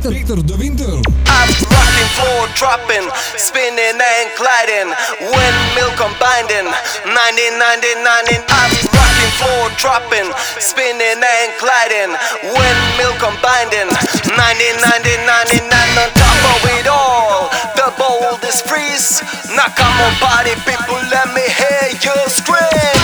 Peter, Peter de Winter. I'm rocking, floor dropping, spinning and gliding, windmill combining, 1999 I'm rocking, floor dropping, spinning and gliding, windmill combining, 1999 on top of it all, the boldest freeze, knock on my body, people let me hear you scream.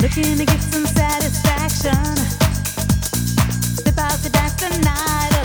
Looking to get some satisfaction. Step out to dance the night.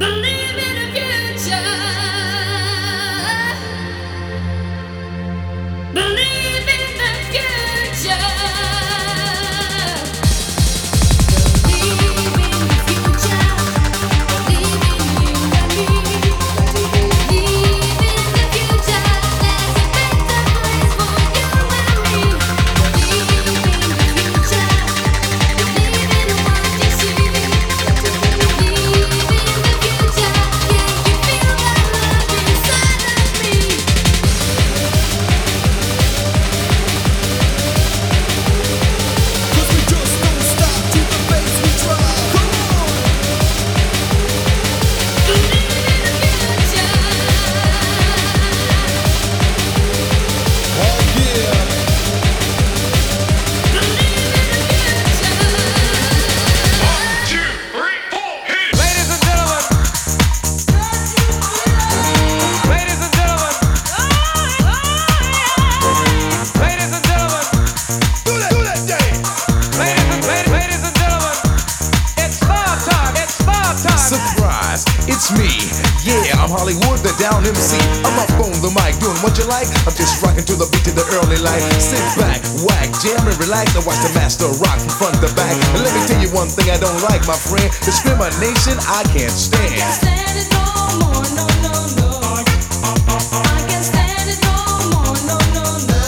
Believe like my friend. Discrimination, I can't stand. I can't stand it no more, no, no, no. I can't stand it no more, no, no, no.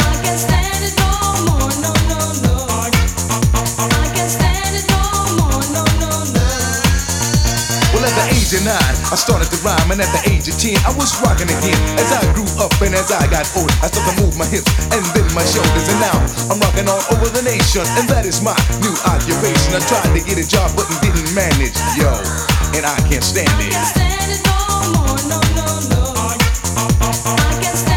I can't stand it no more, no, no, no. I can't stand it no more, no, no, no. Well, at the age of nine, I started to rhyme, and at the age of ten, I was rocking again as I got old, I start to move my hips and then my shoulders. And now I'm rocking all over the nation, and that is my new occupation. I tried to get a job but didn't manage, yo, and I can't stand it. I can't stand it no more, no, no, no. I can't stand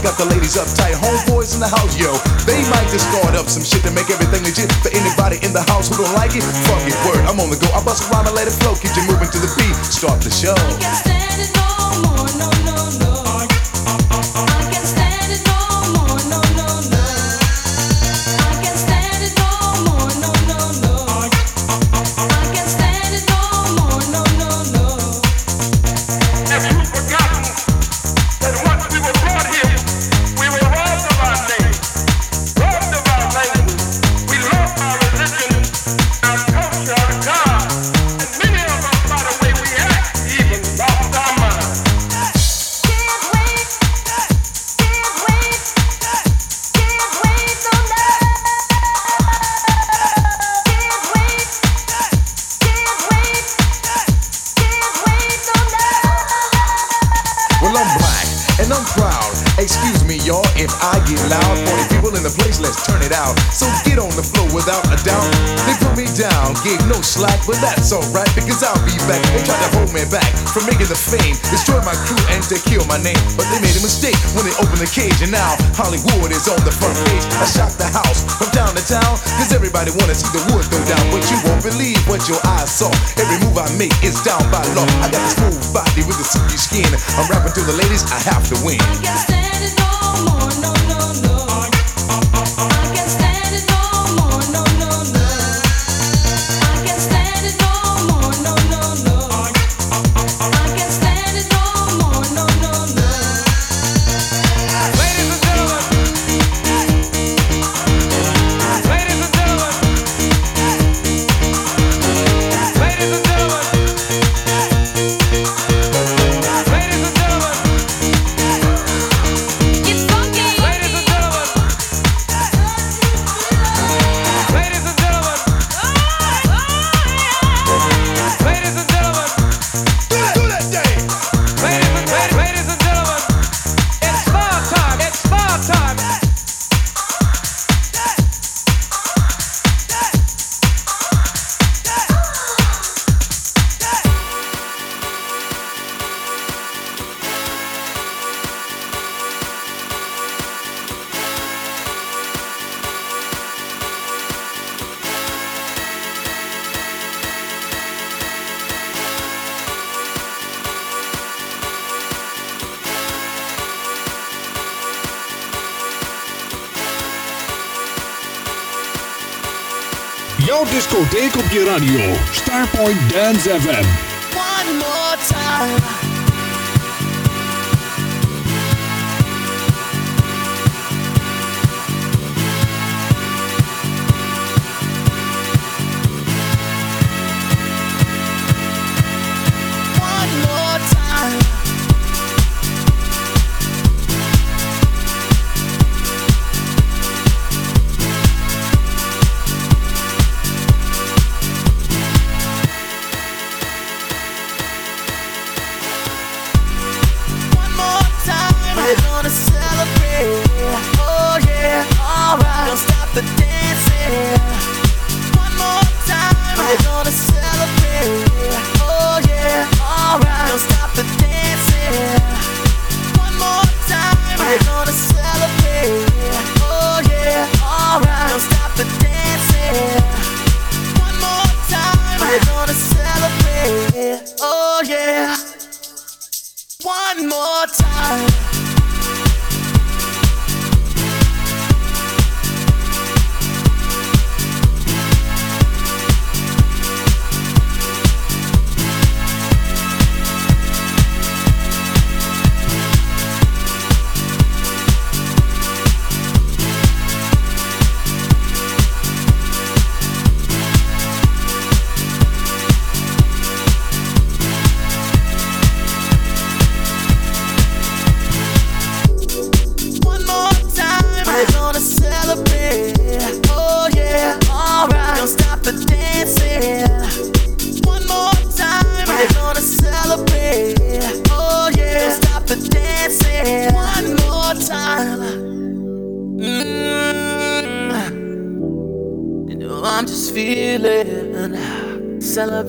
I got the ladies uptight, homeboys in the house, yo. They might just start up some shit to make everything legit. For anybody in the house who don't like it, fuck it, word. I'm on the go. I bust a rhyme and let it flow. Keep you moving to the beat. Start the show. But that's alright because I'll be back. They tried to hold me back from making the fame, destroy my crew and to kill my name. But they made a mistake when they opened the cage, and now Hollywood is on the front page. I shocked the house from town to town, cause everybody wanna see the wood go down. But you won't believe what your eyes saw. Every move I make is down by law. I got this smooth body with a silky skin. I'm rapping to the ladies, I have to win. I can't stand it no more, no, no, no. Radio. Starpoint Dance FM.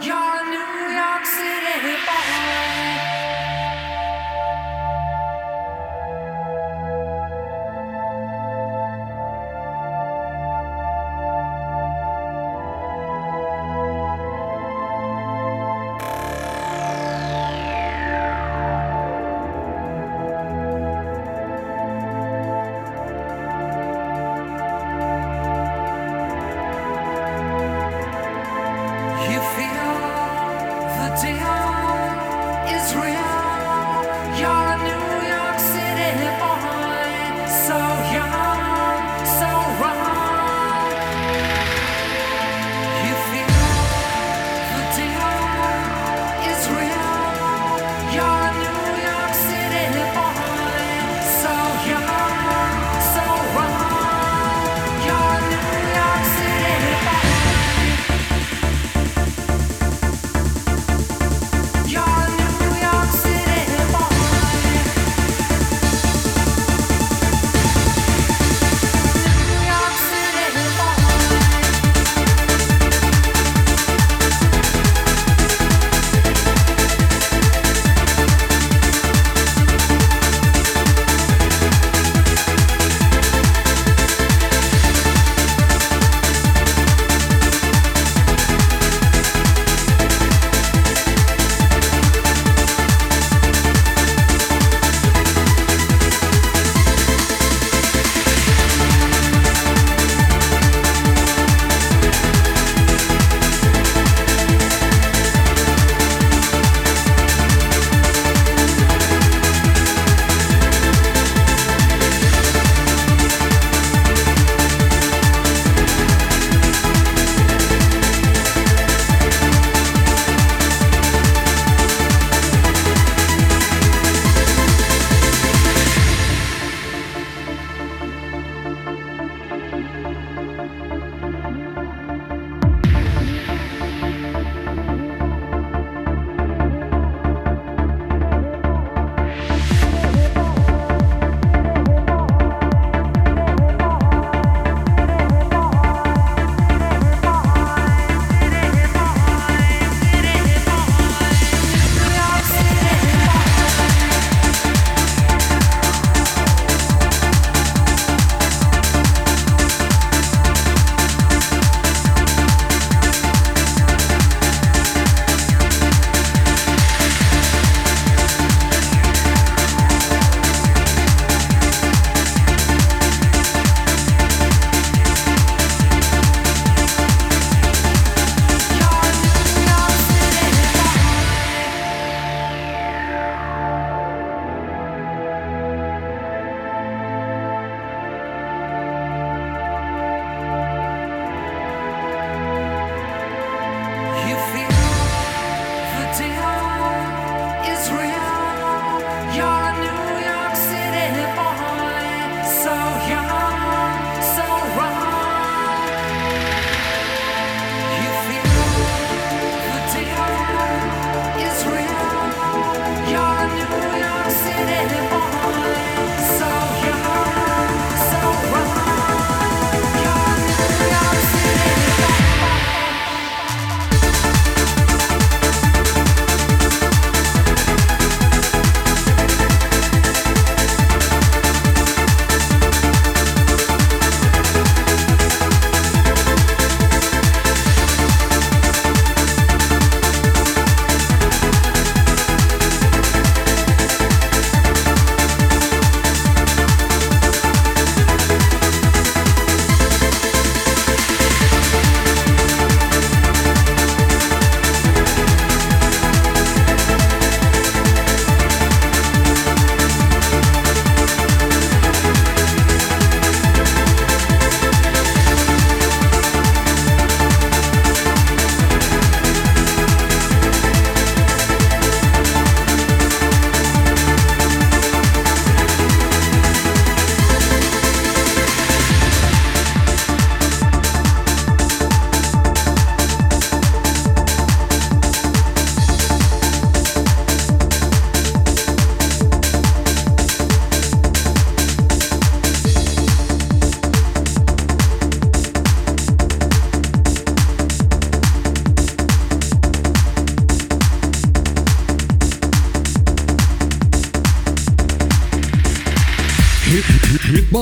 Yo!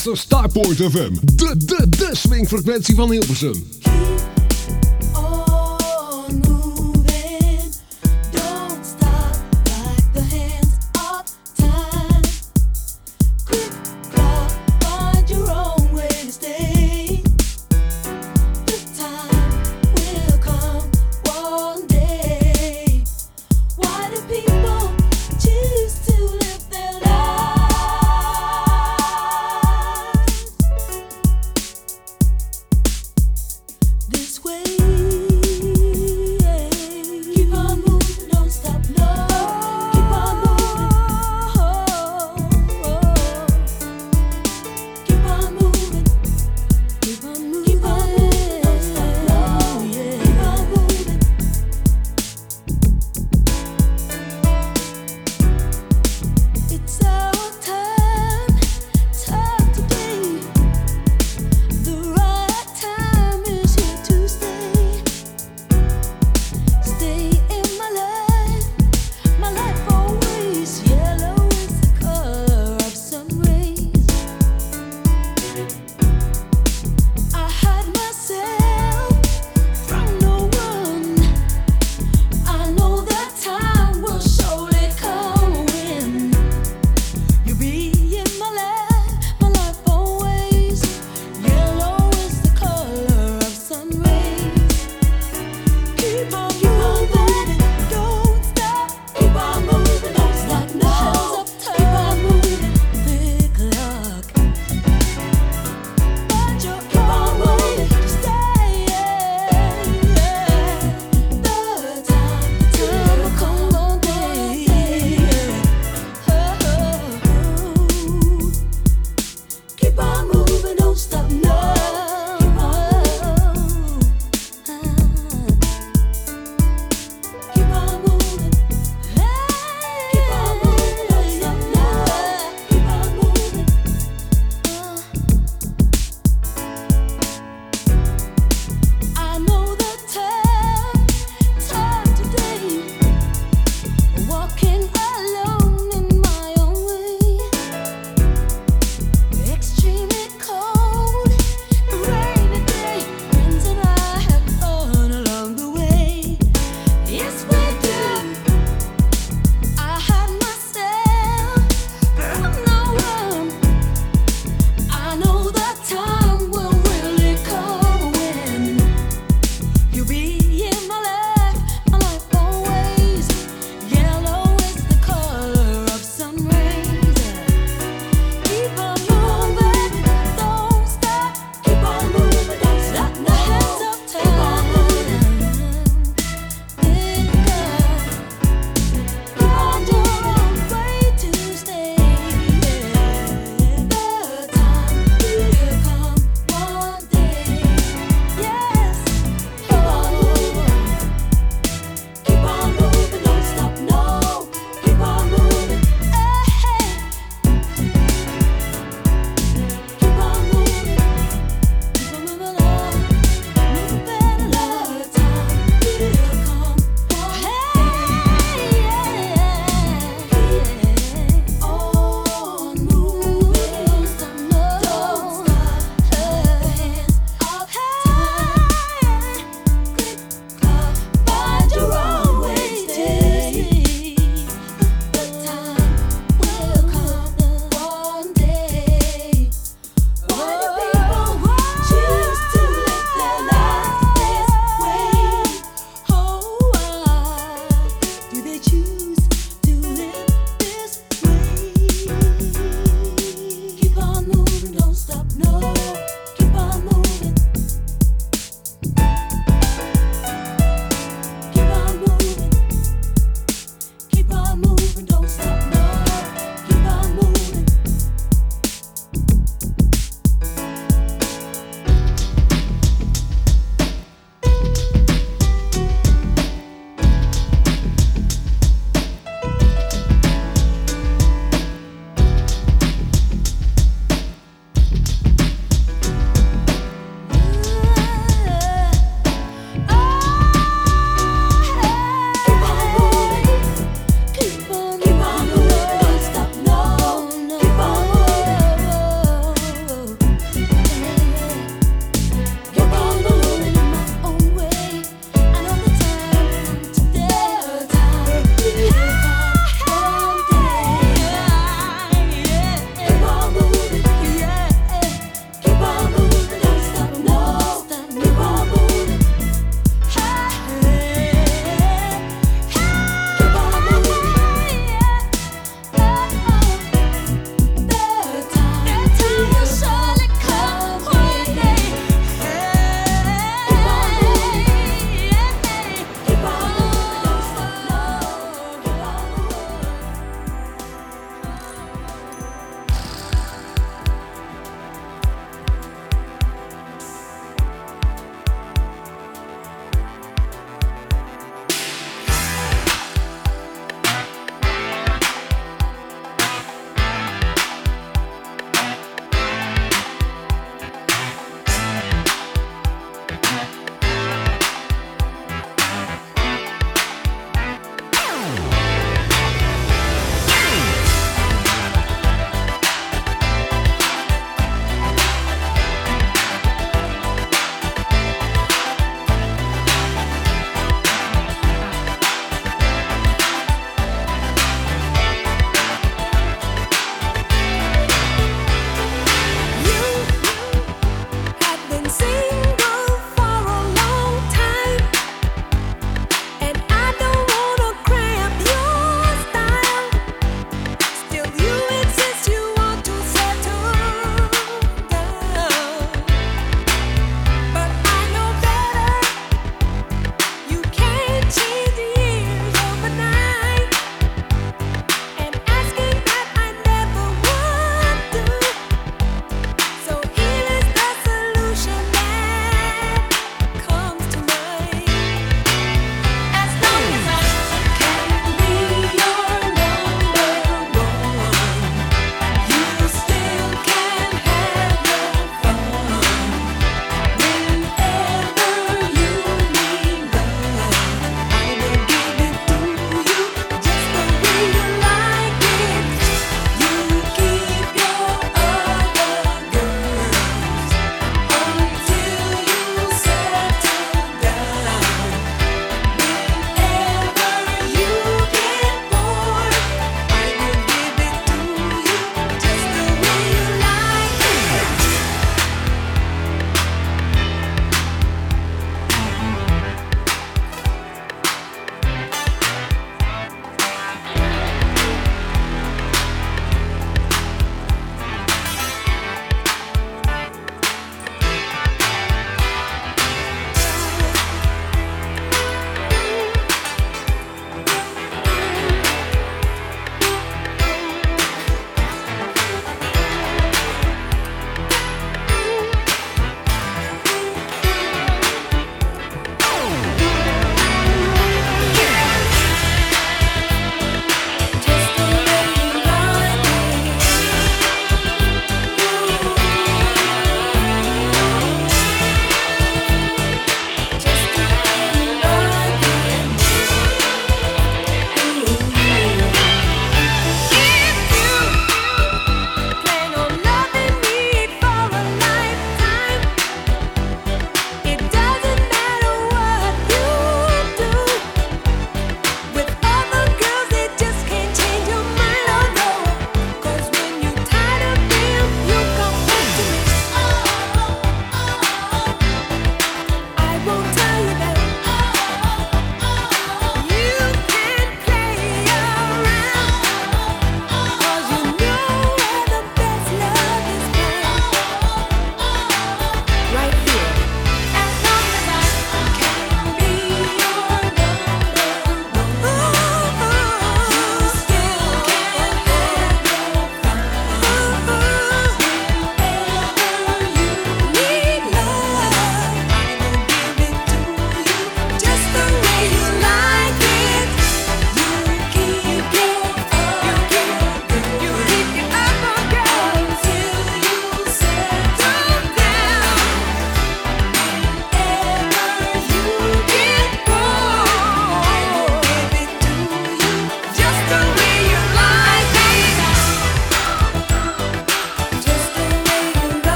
Hitmaster Starpoint FM. De, de, de swingfrequentie van Hilversum.